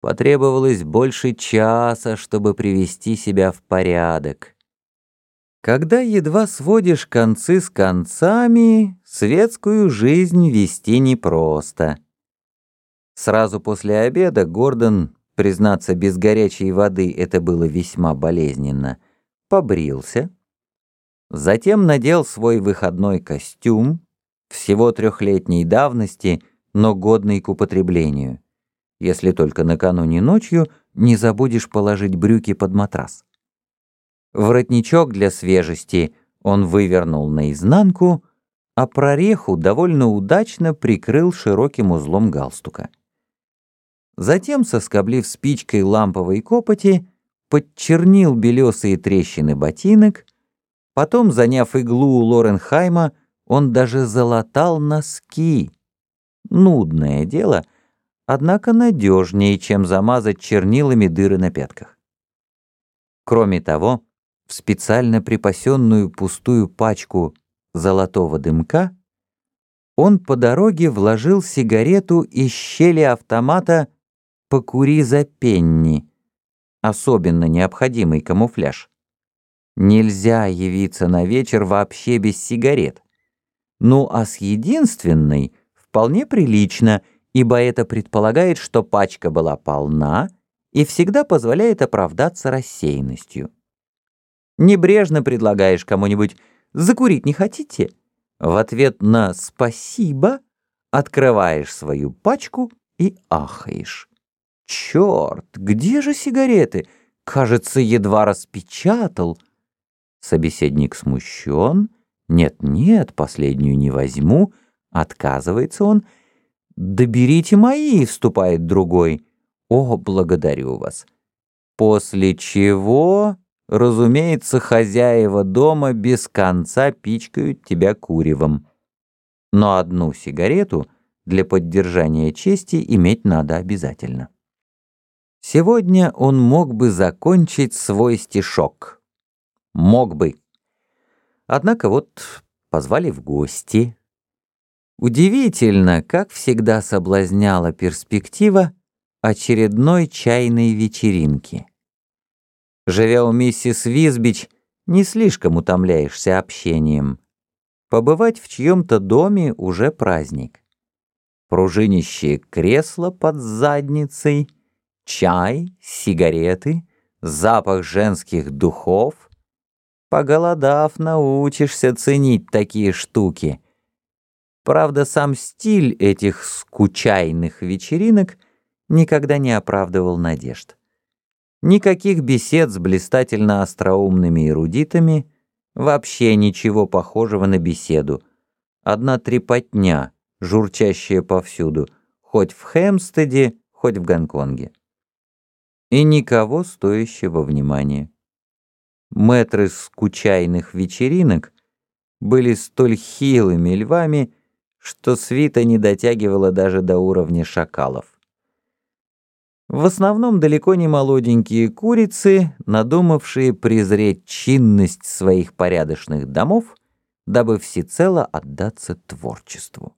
Потребовалось больше часа, чтобы привести себя в порядок. Когда едва сводишь концы с концами, светскую жизнь вести непросто. Сразу после обеда Гордон, признаться, без горячей воды это было весьма болезненно, побрился, затем надел свой выходной костюм, всего трехлетней давности, но годный к употреблению если только накануне ночью не забудешь положить брюки под матрас. Воротничок для свежести он вывернул наизнанку, а прореху довольно удачно прикрыл широким узлом галстука. Затем, соскоблив спичкой ламповой копоти, подчернил белесые трещины ботинок, потом, заняв иглу у Лоренхайма, он даже залатал носки. Нудное дело — однако надежнее, чем замазать чернилами дыры на пятках. Кроме того, в специально припасенную пустую пачку золотого дымка он по дороге вложил сигарету из щели автомата «Покури за пенни», особенно необходимый камуфляж. Нельзя явиться на вечер вообще без сигарет. Ну а с единственной вполне прилично — ибо это предполагает, что пачка была полна и всегда позволяет оправдаться рассеянностью. Небрежно предлагаешь кому-нибудь «закурить не хотите?» В ответ на «спасибо» открываешь свою пачку и ахаешь. «Черт, где же сигареты? Кажется, едва распечатал». Собеседник смущен. «Нет-нет, последнюю не возьму». Отказывается он — «Да берите мои», — вступает другой. «О, благодарю вас». После чего, разумеется, хозяева дома без конца пичкают тебя куревом. Но одну сигарету для поддержания чести иметь надо обязательно. Сегодня он мог бы закончить свой стишок. Мог бы. Однако вот позвали в гости, Удивительно, как всегда соблазняла перспектива очередной чайной вечеринки. Живя у миссис Визбич, не слишком утомляешься общением. Побывать в чьем-то доме уже праздник. Пружинищее кресло под задницей, чай, сигареты, запах женских духов. Поголодав, научишься ценить такие штуки — Правда, сам стиль этих скучайных вечеринок никогда не оправдывал надежд. Никаких бесед с блистательно остроумными эрудитами, вообще ничего похожего на беседу. Одна трепотня, журчащая повсюду, хоть в Хэмстеде, хоть в Гонконге. И никого стоящего внимания. Мэтры скучайных вечеринок были столь хилыми львами, что свита не дотягивала даже до уровня шакалов. В основном далеко не молоденькие курицы, надумавшие презреть чинность своих порядочных домов, дабы всецело отдаться творчеству.